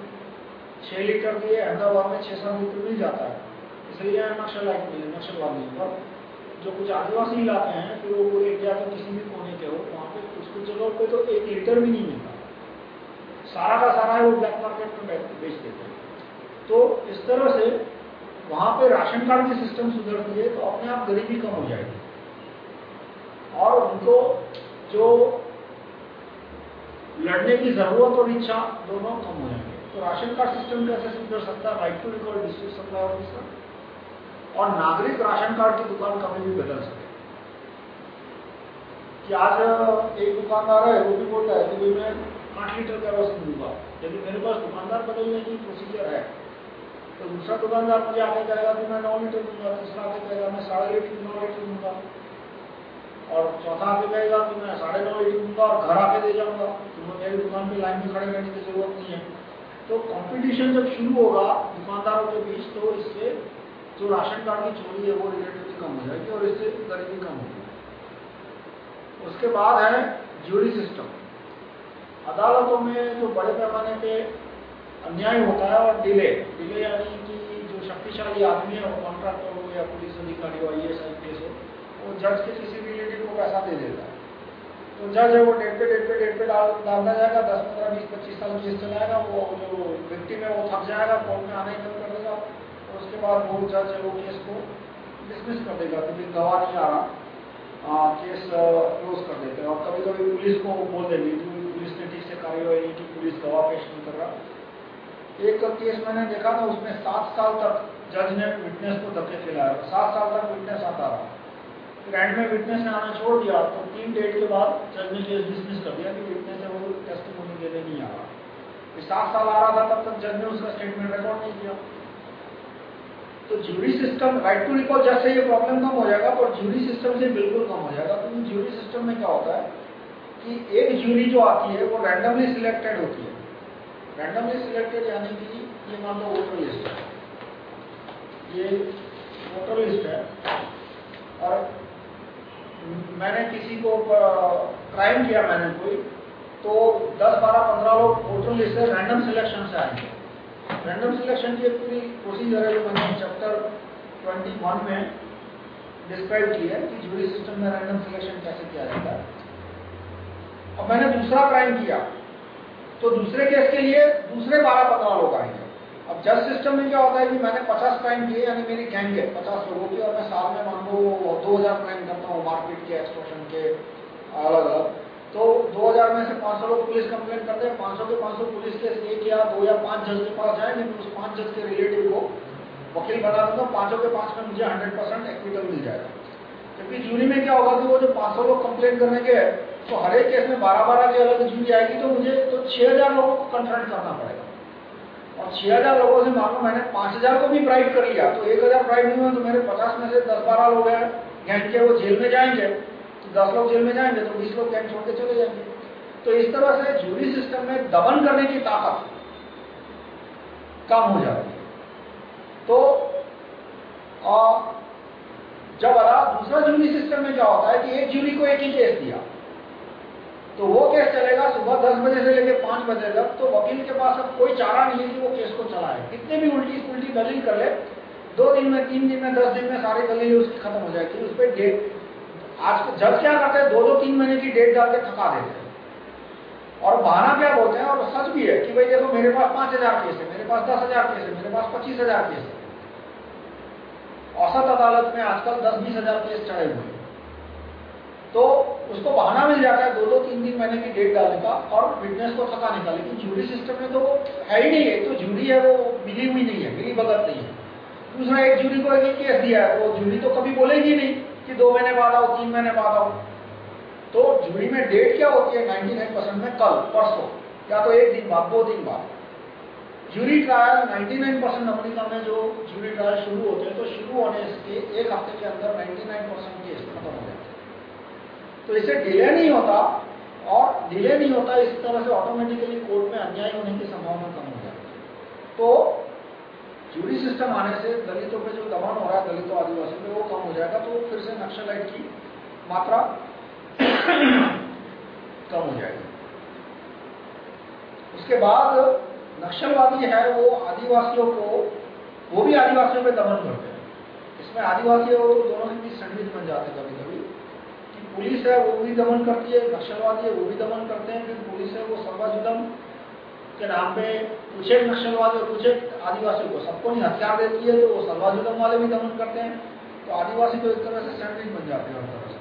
छह लीटर की अहमदाबाद में छह सौ लीटर मिल जाता है। इसलिए मिले नक्सलवादी पर जो कुछ आदिवासी इलाके हैं, फिर वो पूरे इंडिया के किसी भी कोने के हो, वहाँ पे कुछ जगहों पे तो एक लीटर भी नहीं मिलता। सारा का सारा है वो ब्लैक मार्केट में बेच देते हैं। तो इस तरह से वहाँ पे राशन कार्ड की सिस्टम सुधरती है तो अपने आप गरीबी कम हो जाएगी। और उनको जो लड़ने की ज़रूरत और इच्छा दोनों कम हो जाएँगे। तो राशन कार्ड सिस्टम कैसे सुधर सकता है? Right to record district supply officer और नागरिक राशन कार्ड की दुकान कभी भी बदल सके कि आज एक दुकानदार है, वो भी बोलता है कि मैं आठ लीटर का रस दूँगा। यदि मेरे पास दुकानदार बदलने की प्रोसीजर है। तो दूसरा दुकानदार मुझे आगे कहेगा कि मैं नौ लीटर दूँगा, तीसरा आगे कहेगा, मैं साढ़े लीटर, नौ लीटर दूँगा। और चौथा आके कहेगा कि मैं साढ़े नौ लीटर दूँगा और घर आके दे जाऊँगा। तो मेरी दुकान पे लाइन में खड़े रहने की ज़रूरत नहीं है। तो कंपटीशन जब शुरू होगा दुकानदारों के बीच तो इससे जो राशन कार्ड की चोरी है, वो रिलेटिवली कम हो जाएगी और इससे गरीबी कम होगी। उसके बाद है ज्यूरी सिस्टम अदालतों में जो बड़े पैमाने पे अन्याय होता है और डिले डिले यानी कि जो शक्तिशाली आदमी है, वो कॉन्ट्रैक्टर हो या पुलिस अधिकारी हो I S I P S हो, वो जज के किसी भी रिलेटिव को पैसा दे देता है। तो जज है वो डेट पे डेट पे डेट पे डाल, डालता जाएगा, दस पंद्रह, बीस, पच्चीस साल केस चलाएगा, वो जो विक्टिम है वो थक जाएगा, कोर्ट में आना ही बंद कर देगा, और उसके बाद वो जज है वो केस को डिसमिस कर देगा क्योंकि गवाह नहीं आ रहा। केस क्लोज कर देते हैं। और कभी कभी पुलिस को बोल देंगे कि पुलिस ने ठीक से कार्यवाही नहीं की, पुलिस गवाह पेश नहीं कर रहा। एक केस मैंने देखा था, उसमें सात साल तक जज ने विटनेस को धक्के खिलाया सात साल तक विटनेस आता रहा। ग्रैंड में विटनेस ने आना छोड़ दिया तो तीन डेट के बाद जज ने केस डिसमिस कर दिया कि विटनेस है वो टेस्टिमोनी देने नहीं आ रहा सात साल आ रहा था, तब तक जज ने उसका स्टेटमेंट रिकॉर्ड नहीं किया। तो jury system right to recall जैसे ये प्रॉब्लम कम हो जाएगा पर ज्यूरी सिस्टम से बिल्कुल कम हो जाएगा। क्योंकि ज्यूरी सिस्टम में क्या होता है कि एक ज्यूरी जो आती है वो रैंडमली सिलेक्टेड होती है। रैंडमली सिलेक्टेड यानी कि ये मान लो वोटर लिस्ट है। ये वोटर लिस्ट है। और मैंने किसी को क्राइम किया मैंने कोई तो 10, 12, 15 लोग वोटर लिस्ट से रैंडम सिलेक्शन से आएँगे। रैंडम सिलेक्शन की पूरी प्रोसीजर है जो मैंने चैप्टर 21 में डिस्क्राइब की है कि जूरी सिस्टम में रैंडम सिलेक्शन कैसे किया जाता है। अब मैंने दूसरा क्राइम किया। तो दूसरे केस के लिए दूसरे 12-15 लोग आएँगे अब जज सिस्टम में क्या होता है कि मैंने 50 क्राइम किए, यानी मेरी गैंग है 50 लोगों की, और मैं साल में मान लो 2000 क्राइम करता हूँ मार्केट के एक्सपोर्शन के अलग अलग तो 2000 में से 500 लोग पुलिस कंप्लेन करते हैं। 500 के 500 पुलिस केस एक या दो या पाँच जज के पास जाएँगे उस पाँच जज के रिलेटिव को वकील बना दूँगा। पाँचों के पाँच में मुझे हंड्रेड परसेंट एक्विटल मिल जाएगा। क्योंकि जूरी में क्या होगा कि वो जो 500 लोग कंप्लेन करने के तो हर एक केस में बारह बारह की अलग जूरी आएगी तो मुझे तो छह हज़ार लोगों को कंफ्रंट करना पड़ेगा। और छह हज़ार लोगों से मान लो मैंने पाँच को भी ब्राइट कर लिया तो एक ब्राइट नहीं हुआ तो मेरे पचास में से दस बारह लोग हैं, गैंग के वो जेल में जाएँगे। दस लोग जेल में जाएँगे तो बीस लोग गैंग छोड़ के चले जाएँगे। तो इस तरह से जूरी सिस्टम में दमन करने की ताकत कम हो जाती है। तो आ, जब दूसरा जूरी सिस्टम में क्या होता है कि एक जूरी को एक ही केस दिया तो वो केस चलेगा सुबह दस बजे से लेकर पाँच बजे तक तो वकील के पास अब कोई चारा नहीं है कि वो केस को चलाए। कितने भी उल्टी उल्टी दलील कर ले दो दिन में तीन दिन में दस दिन में सारी दलील उसकी खत्म हो जाएगी उस पर आज जब क्या करते हैं, दो दो तीन महीने की डेट डाल के थका देते हैं। और बहाना क्या बोलते हैं, और सच भी है कि भाई देखो, मेरे पास पाँच हज़ार केस है, मेरे पास दस हज़ार केस है, मेरे पास पच्चीस हज़ार केस है। औसत अदालत में आजकल दस बीस हज़ार केस चढ़े हुए तो उसको बहाना मिल जाता है दो दो तीन तीन महीने की डेट डालने का, और फिटनेस को थकाने का लेकिन जूरी सिस्टम में तो है ही नहीं है तो जूरी है, वो मिली हुई नहीं है मिली भगत नहीं है। दूसरा, एक जूरी को एक केस दिया है, वो जूरी तो कभी बोलेगी नहीं। कि दो महीने बाद आओ, तीन महीने बाद आओ। तो जूरी में डेट क्या होती है? नाइन्टी नाइन परसेंट में कल, परसों, या तो एक दिन बाद, दो दिन बाद। जूरी ट्रायल 99 परसेंट अमेरिका में जो जूरी ट्रायल शुरू होते हैं तो शुरू होने से एक हफ़्ते के अंदर 99 परसेंट केस खत्म हो जाते हैं। तो इससे डिले नहीं होता, और डिले नहीं होता, इस तरह से ऑटोमेटिकली कोर्ट में अन्याय होने की संभावना कम हो जाती है। तो जूरी सिस्टम आने से, दलितों पर जो दमन हो रहा दलितों आदिवासी पे वो कम हो जाएगा तो फिर से नक्सलाइट की मात्रा कम हो जाएगी। उसके बाद नक्सलवादी है वो आदिवासियों को, वो भी आदिवासियों पे दमन करते हैं। इसमें आदिवासी और दोनों के बीच संगीत बन जाते हैं कभी कभी कि पुलिस है, वो भी दमन करती है नक्सलवादी है, वो भी दमन करते हैं, फिर पुलिस है, वो सर्वाजुदम के नाम पे कुछ एक नक्सलवादी और कुछ एक आदिवासियों को सबको नहीं हथियार देती है तो वो सर्वाजुदम वाले भी दमन करते हैं। तो आदिवासी तो एक तरह से सैंडविच बन जाते हैं तरह से।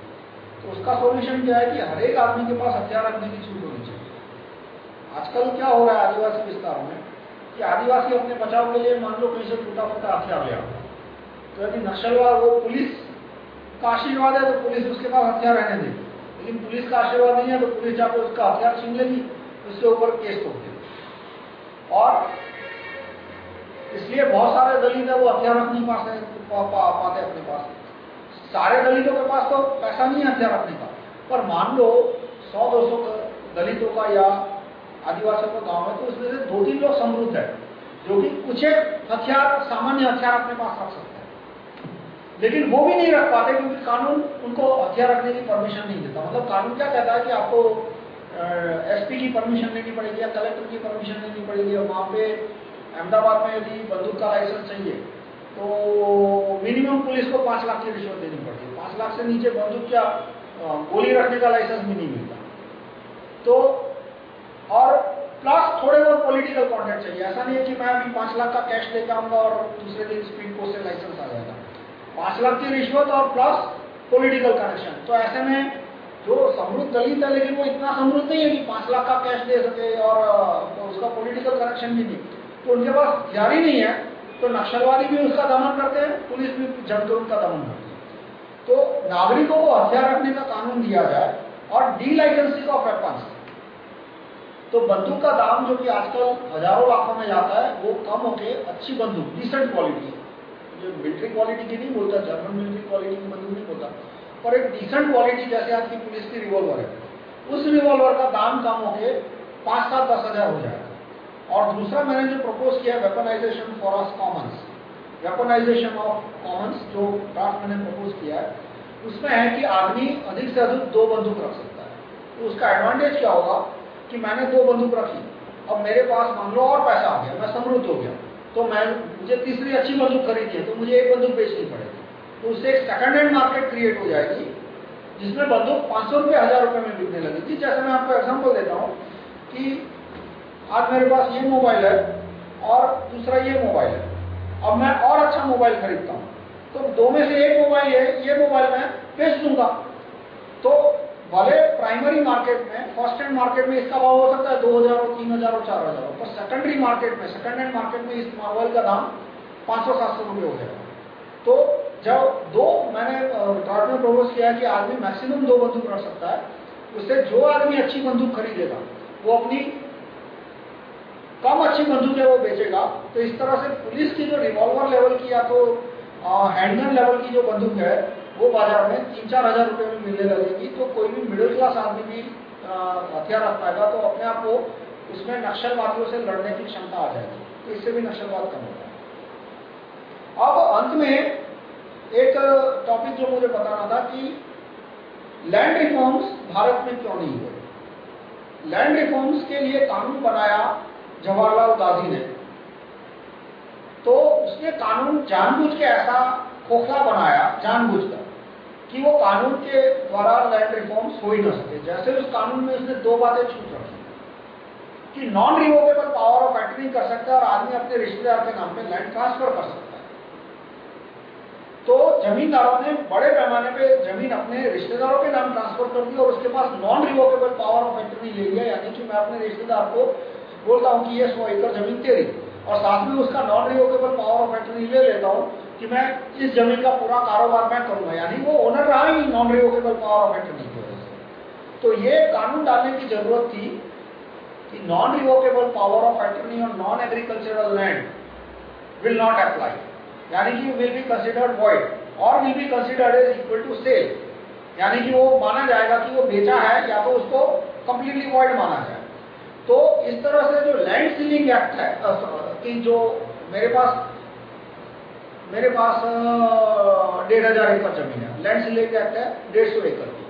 तो उसका सोल्यूशन क्या है कि हर एक आदमी के पास हथियार रखने की छूट होनी चाहिए। आजकल क्या हो रहा है आदिवासी विस्तारों में कि आदिवासी अपने बचाव के लिए मान लो कहीं से टूटा फूटा हथियार ले आता तो यदि नक्सलवाद वो पुलिस का आशीर्वाद है तो पुलिस उसके पास हथियार रहने देगी लेकिन पुलिस का आशीर्वाद नहीं है तो पुलिस जाकर उसका हथियार छीन लेगी, उसके ऊपर केस ठोक देगी। और इसलिए बहुत सारे दलित है, वो हथियार अपने पास है पाते अपने पास सारे दलितों के पास तो पैसा नहीं है हथियार रखने का पर मान लो, सौ, दो सौ दलितों का या आदिवासियों का गाँव है तो उसमें से दो तीन लोग समृद्ध है, जो कि कुछ एक हथियार, सामान्य हथियार अपने पास रख सकते हैं। लेकिन वो भी नहीं रख पाते क्योंकि कानून उनको हथियार रखने की परमिशन नहीं देता। मतलब कानून क्या कहता है कि आपको एसपी की परमिशन लेनी पड़ेगी या कलेक्टर की परमिशन लेनी पड़ेगी और वहाँ पे अहमदाबाद में यदि बंदूक का लाइसेंस चाहिए तो मिनिमम पुलिस को पाँच लाख की रिश्वत देनी पड़ती है। पाँच लाख से नीचे बंदूक या गोली रखने का लाइसेंस भी नहीं मिलता। तो और प्लस थोड़े बहुत पॉलिटिकल कॉन्टेक्ट चाहिए। ऐसा नहीं है कि मैं अभी पाँच लाख का कैश लेकर आऊँगा और दूसरे दिन स्पीड पोस्ट से लाइसेंस आ जाएगा। पाँच लाख की रिश्वत और प्लस पॉलिटिकल कनेक्शन तो ऐसे में जो समृद्ध दलित है, लेकिन वो इतना समृद्ध नहीं है कि पाँच लाख का कैश दे सके और तो उसका पॉलिटिकल कनेक्शन भी नहीं। तो उनके पास हथियार ही नहीं है तो नक्सलवादी भी उसका दमन करते हैं, पुलिस भी जमकर उनका दमन करती है। तो नागरिकों को हथियार रखने का कानून दिया जाए और डी लाइसेंसिंग ऑफ़ वेपन्स तो बंदूक का दाम जो कि आजकल हज़ारों लाखों में जाता है, वो कम होके अच्छी बंदूक डिसेंट क्वालिटी जो मिलिट्री क्वालिटी की नहीं बोलता जर्मन मिलिट्री क्वालिटी की बंदूक नहीं बोलता। पर एक डिसेंट क्वालिटी जैसे आपकी पुलिस की रिवॉल्वर है। उस रिवॉल्वर का दाम कम होके पाँच सात दस हज़ार हो जाएगा। और दूसरा मैंने जो प्रपोज किया weaponisation for us commons weaponisation of commons जो ड्राफ्ट मैंने प्रपोज किया है, उसमें है कि आदमी अधिक से अधिक दो बंदूक रख सकता है। तो उसका एडवांटेज क्या होगा कि मैंने दो बंदूक रखी अब मेरे पास मान लो और पैसा आ गया, मैं समृद्ध हो गया तो मैं, मुझे तीसरी अच्छी बंदूक खरीदी है तो मुझे एक बंदूक बेचनी पड़ेगी। तो उससे एक सेकंड हैंड मार्केट क्रिएट हो जाएगी, जिसमें बंदूक पाँच सौ रुपये, हज़ार रुपये में बिकने लगेगी। जैसे मैं आपको एग्ज़ाम्पल देता हूँ कि आज मेरे पास ये मोबाइल है और दूसरा ये मोबाइल है। अब मैं और अच्छा मोबाइल खरीदता हूँ। तो दो में से एक मोबाइल है, ये मोबाइल मैं बेच दूँगा। तो भले प्राइमरी मार्केट में फ़र्स्ट हैंड मार्केट में इसका भाव हो सकता है दो हज़ार और तीन हज़ार और चार हज़ार पर सेकेंडरी मार्केट में सेकेंड हैंड मार्केट में इस मोबाइल का दाम पाँच सौ, सात सौ रुपये हो जाएगा। तो जब दो, मैंने ड्राफ्ट में प्रपोज किया कि आदमी मैक्सिमम दो बंदूक रख सकता है। उससे जो आदमी अच्छी बंदूक खरीदेगा, वो अपनी कम अच्छी बंदूक है वो बेचेगा। तो इस तरह से पुलिस की जो रिवॉल्वर लेवल की या तो हैंडगन लेवल की जो बंदूक है, वो बाज़ार में तीन चार हज़ार रुपए में मिलने लगेगी। तो कोई भी मिडिल क्लास आदमी भी हथियार रख पाएगा तो अपने आप को उसमें नक्सलवादियों से लड़ने की क्षमता आ जाएगी। तो इससे भी नक्सलवाद कम होगा। अब अंत में एक टॉपिक जो मुझे बताना था कि लैंड रिफॉर्म्स भारत में क्यों नहीं हुए? लैंड रिफॉर्म्स के लिए कानून बनाया जवाहरलाल गांधी ने। तो उसने कानून जानबूझ के ऐसा खोखला बनाया जानबूझकर कि वो कानून के द्वारा लैंड रिफॉर्म्स हो ही न सके। जैसे उस कानून में उसने दो बातें छूट रखी कि non revocable power of entering कर सकता है और आदमी अपने रिश्तेदार के नाम पे लैंड ट्रांसफ़र कर सकता है। तो जमींदारों ने बड़े पैमाने पे ज़मीन अपने रिश्तेदारों के नाम ट्रांसफ़र कर दी और उसके पास non revocable power of entry ले लिया, यानी कि मैं अपने रिश्तेदार को बोलता हूँ कि ये सौ एकड़ ज़मीन तेरी। और साथ में उसका non revocable power of entry ले लेता हूँ कि मैं इस ज़मीन का पूरा कारोबार मैं करूँगा। यानी वो ओनर रहा ही non revocable power of attorney तो ये कानून डालने की ज़रूरत थी कि non revocable power of attorney और non agricultural land will not apply यानी कि विल बी कंसिडर्ड वॉइड और will be considered as equal to sale यानी कि वो माना जाएगा कि वो बेचा है या तो उसको कंप्लीटली वॉइड माना जाए। तो इस तरह से जो लैंड सीलिंग एक्ट है कि जो मेरे पास मेरे पास डेढ़ हज़ार एकड़ ज़मीन है। लैंड सीलिंग एक्ट है डेढ़ सौ एकड़ की।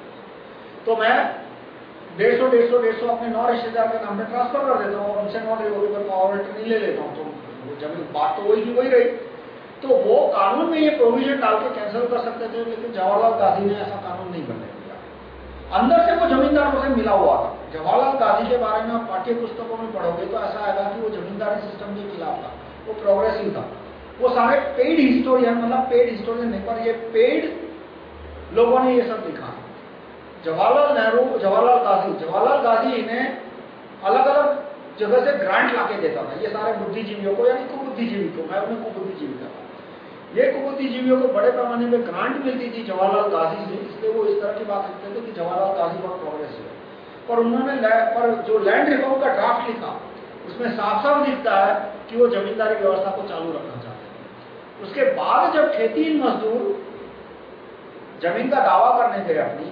तो मैं डेढ़ सौ डेढ़ सौ डेढ़ सौ अपने नौ रिश्तेदार के नाम पे ट्रांसफ़र कर देता हूँ और उनसे नॉन रिवोकेबल पावर नहीं ले लेता हूँ तो ज़मीन बात तो वही वही रही। तो वो कानून में ये प्रोविज़न डाल के कैंसिल कर सकते थे, लेकिन जवाहरलाल गांधी ने ऐसा कानून नहीं बनने दिया अंदर से वो जमींदारों से मिला हुआ था। जवाहरलाल गांधी के बारे में आप पाठ्य पुस्तकों में पढ़ोगे तो ऐसा आएगा कि वो जमींदारी सिस्टम के खिलाफ था। वो प्रोग्रेसिव था। वो सारे पेड हिस्टोरियन मतलब पेड हिस्टोरियन नहीं, पर ये पेड लोगों ने ये सब लिखा जवाहरलाल नेहरू, जवाहरलाल गांधी जवाहरलाल गांधी इन्हें अलग अलग जगह से ग्रांट लाके देता था। ये सारे बुद्धिजीवियों को, यानी कुबुद्धिजीवी को, मैं उन्हें कुबुद्धिजीवी था ये कुबुद्धिजीवियों को बड़े पैमाने में ग्रांट मिलती थी जवाहरलाल गांधी से, इसलिए वो इस तरह की बात करते थे कि जवाहरलाल गांधी बहुत प्रोग्रेसिव है पर उन्होंने पर जो लैंड रिफॉर्म का ड्राफ्ट लिखा उसमें साफ़ साफ़ दिखता है कि वो जमींदारी व्यवस्था को चालू रखना चाहते हैं। उसके बाद जब खेती मजदूर ज़मीन का दावा करने गए अपनी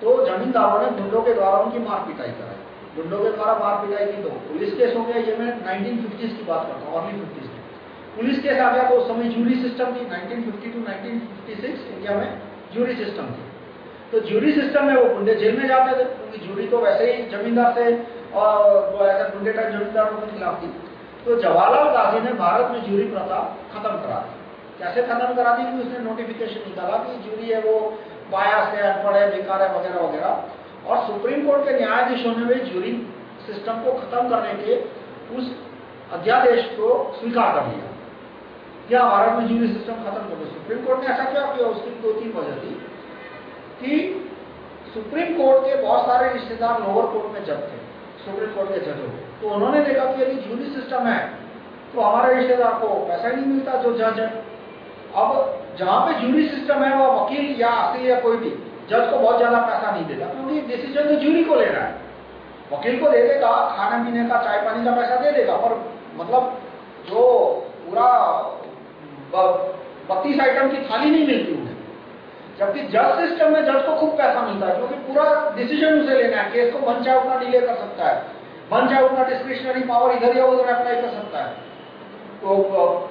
तो जमींदारों ने गुंडों के द्वारा उनकी मार पिटाई कराई। गुंडों के द्वारा मार पिटाई की तो पुलिस केस हो गया, ये मैं 1950s की बात करता हूँ अर्ली फिफ्टीज पुलिस केस आ गया तो उस समय जूरी सिस्टम थी 1950 टू 1956 इंडिया में जूरी सिस्टम थी। तो जूरी सिस्टम में वो गुंडे जेल में जाते थे, क्योंकि जूरी तो वैसे ही जमींदार से और वो ऐसे गुंडे टाइप जमींदारों के खिलाफ थी। तो जवाहरलाल गांधी ने भारत में जूरी प्रथा खत्म करा दी। कैसे खत्म करा दी? कि उसने नोटिफिकेशन निकाला कि जूरी है वो बायास है, अनपढ़ है, बेकार है, वगैरह वगैरह। और सुप्रीम कोर्ट के न्यायाधीशों ने भी जूरी सिस्टम को खत्म करने के उस अध्यादेश को स्वीकार कर लिया। या भारत में जूरी सिस्टम खत्म कर दिया सुप्रीम कोर्ट ने ऐसा क्या किया? उसकी दो तीन वजह थी कि सुप्रीम कोर्ट के बहुत सारे रिश्तेदार लोअर कोर्ट में जब थे, सुप्रीम कोर्ट के जजों। तो उन्होंने देखा कि यदि जूरी सिस्टम है तो हमारे रिश्तेदार को पैसा नहीं मिलता जो जज है। अब जहाँ पे जूरी सिस्टम है, वह वकील या आसिल या कोई भी जज को बहुत ज़्यादा पैसा नहीं देता, क्योंकि डिसीज़न तो जूरी को लेना है। वकील को दे देगा खाने पीने का चाय पानी का पैसा दे देगा, पर मतलब जो पूरा बत्तीस आइटम की थाली नहीं मिलती उन्हें। जबकि जज सिस्टम में जज को खूब पैसा मिलता है क्योंकि पूरा डिसीज़न उसे लेना है केस को मन चाहे उतना डिले कर सकता है। मन चाहे उतना डिस्क्रिप्शनरी पावर इधर या उधर अप्लाई कर सकता है। तो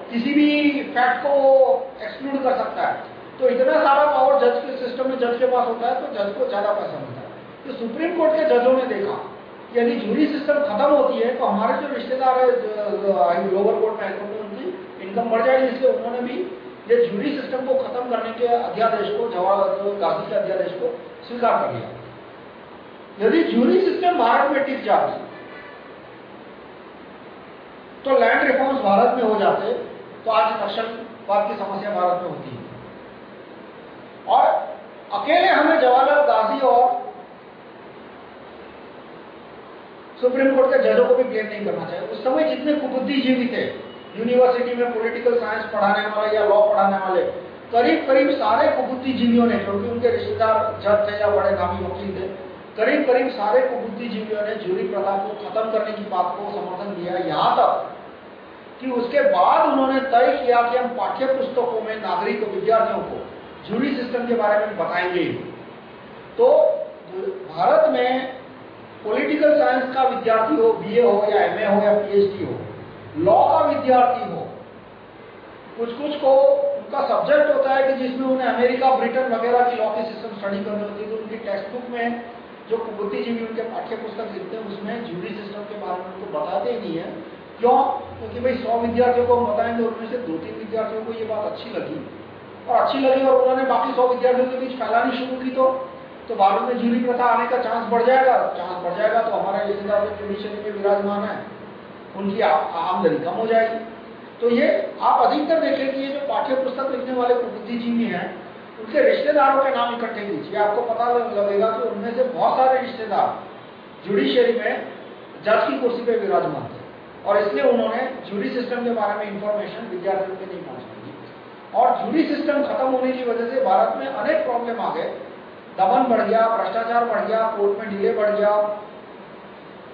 किसी भी फैक्ट को एक्सक्लूड कर सकता है। तो इतना सारा पावर जज के सिस्टम में जज के पास होता है तो जज को ज़्यादा पैसा मिलता है। तो सुप्रीम कोर्ट के जजों ने देखा यदि जूरी सिस्टम खत्म होती है तो हमारे जो रिश्तेदार है लोअर कोर्ट में हाईकोर्ट में इनकम बढ़ जाएगी, इसलिए उन्होंने भी ये जूरी सिस्टम को खत्म करने के अध्यादेश को जवाहरलाल गांधी के अध्यादेश को स्वीकार कर लिया। यदि जूरी सिस्टम भारत में टिक जाती तो लैंड रिफॉर्म्स भारत में हो जाते तो आज नक्सलवाद की समस्या भारत में होती है। और अकेले हमें जवाहरलाल गांधी और सुप्रीम कोर्ट के जजों को भी ब्लेम नहीं करना चाहिए। उस समय जितने कुबुद्धिजीवी थे यूनिवर्सिटी में पॉलिटिकल साइंस पढ़ाने वाले या लॉ पढ़ाने वाले, करीब करीब सारे कुबुद्धिजीवियों ने, क्योंकि उनके रिश्तेदार जज थे या बड़े नामी वकील थे, करीब करीब सारे कुबुद्धिजीवियों ने जूरी प्रथा को खत्म करने की बात को समर्थन दिया। यहाँ तक कि उसके बाद उन्होंने तय किया कि हम पाठ्य पुस्तकों में नागरिक विद्यार्थियों को जूरी सिस्टम के बारे में बताएँगे। तो भारत में पॉलिटिकल साइंस का विद्यार्थी हो बीए हो या एमए हो या पीएचडी हो लॉ का विद्यार्थी हो। कुछ कुछ को उनका सब्जेक्ट होता है कि जिसमें उन्हें अमेरिका, ब्रिटेन वगैरह की लॉ की सिस्टम स्टडी करनी होती है तो उनकी टेक्स्ट बुक में जो बुद्धिजीवी उनके पाठ्य पुस्तक लिखते हैं, उसमें जूरी सिस्टम के बारे में उनको बताते ही नहीं है। क्यों? क्योंकि भाई सौ विद्यार्थियों को हम बताएँगे, उनमें से दो तीन विद्यार्थियों को ये बात अच्छी लगी। और अच्छी लगी और उन्होंने बाकी सौ विद्यार्थियों के बीच फैलानी शुरू की तो तो भारत में जूरी प्रथा आने का चांस बढ़ जाएगा। चांस बढ़ जाएगा तो हमारे रिश्तेदार जो जुडिशरी में विराजमान है। उनकी आमदनी कम हो जाएगी। तो ये आप अधिकतर देखें कि ये जो पाठ्य पुस्तक लिखने वाले बुद्धिजीवी हैं, उनके रिश्तेदारों के नाम इकट्ठे कीजिए। आपको पता लगेगा कि उनमें से बहुत सारे रिश्तेदार जुडिशरी में जज की कुर्सी पर विराजमान थे और इसलिए उन्होंने जूरी सिस्टम के बारे में इंफॉर्मेशन विद्यार्थियों के नहीं पहुंचाई और जूरी सिस्टम खत्म होने की वजह से भारत में अनेक प्रॉब्लम आ गए। दमन बढ़ गया, भ्रष्टाचार बढ़ गया, कोर्ट में डिले बढ़ गया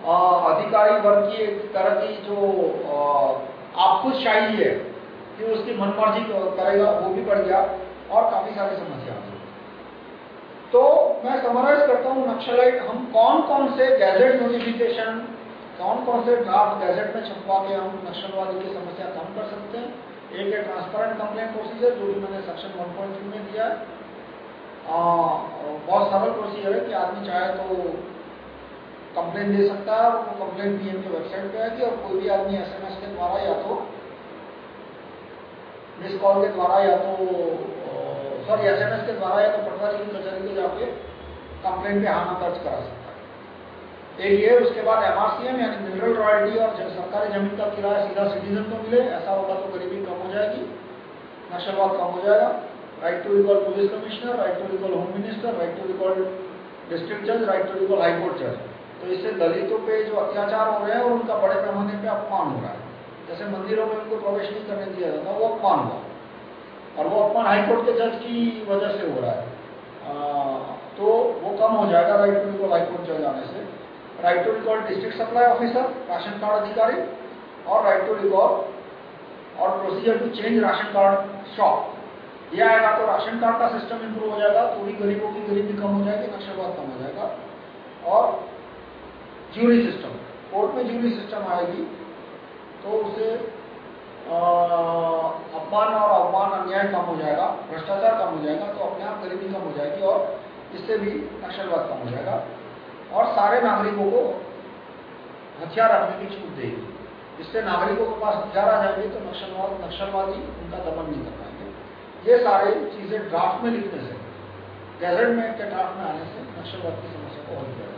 अधिकारी वर्ग की एक तरह की जो आपको है कि उसकी मनमर्जी करेगा, वो भी बढ़ गया और काफ़ी सारी समस्या तो मैं समराइज करता हूँ नक्सलाइट हम कौन कौन से गैजेट नोटिफिकेशन कौन कौन से ड्राफ्ट गैजेट में छपवा के हम नक्सलवादी की समस्या कम कर सकते हैं। एक है ट्रांसपेरेंट कंप्लेंट प्रोसीजर जो भी मैंने सेक्शन 1.2 में दिया है। बहुत सरल प्रोसीजर है कि आदमी चाहे तो कंप्लेन दे सकता है वो कंप्लेन पीएम की वेबसाइट पे आएगी और कोई भी आदमी एसएमएस के द्वारा या तो मिस कॉल के द्वारा या तो सॉरी एसएमएस के द्वारा या तो पटवारी की कचहरी को जाके कंप्लेन पे हाना दर्ज करा सकता है। एक ये, उसके बाद एमआरसीएम यानी मिनरल रॉयल्टी और सरकारी ज़मीन का किराया सीधा सिटीजन को मिले, ऐसा होगा तो गरीबी कम हो जाएगी नक्सलवाद कम हो जाएगा। Right to recall police commissioner right to recall home minister right to recall district जज राइट टू रिकॉल हाईकोर्ट जज तो इससे दलितों पे जो अत्याचार हो रहे हैं और उनका बड़े पैमाने पे अपमान हो रहा है। जैसे मंदिरों में उनको प्रवेश नहीं करने दिया जाता वो अपमान हुआ। और वो अपमान हाईकोर्ट के जज की वजह से हो रहा है। आ, तो वो कम हो जाएगा राइट टू रिकॉल हाईकोर्ट जज आने से। Right to recall district supply officer ration card अधिकारी और राइट टू रिकॉल और procedure to change ration card shop ये आएगा तो राशन कार्ड का सिस्टम इंप्रूव हो जाएगा तो भी गरीबों की गरीबी कम हो जाएगी नक्शलवाद कम हो जाएगा। और ज्यूरी सिस्टम, कोर्ट में ज्यूरी सिस्टम आएगी तो उसे अपमान और अपमान अन्याय कम हो जाएगा, भ्रष्टाचार कम हो जाएगा तो अपने आप गरीबी कम हो जाएगी और इससे भी नक्सलवाद कम हो जाएगा और सारे नागरिकों को हथियार रखने की छूट देगी। इससे नागरिकों के पास हथियार आ जाएँगे तो नक्सलवाद, नक्सलवादी उनका दमन नहीं कर पाएँगे। ये सारी चीज़ें ड्राफ्ट में लिखने से, गैजेट में, के ड्राफ्ट में आने से नक्सलवाद की समस्या को हल किया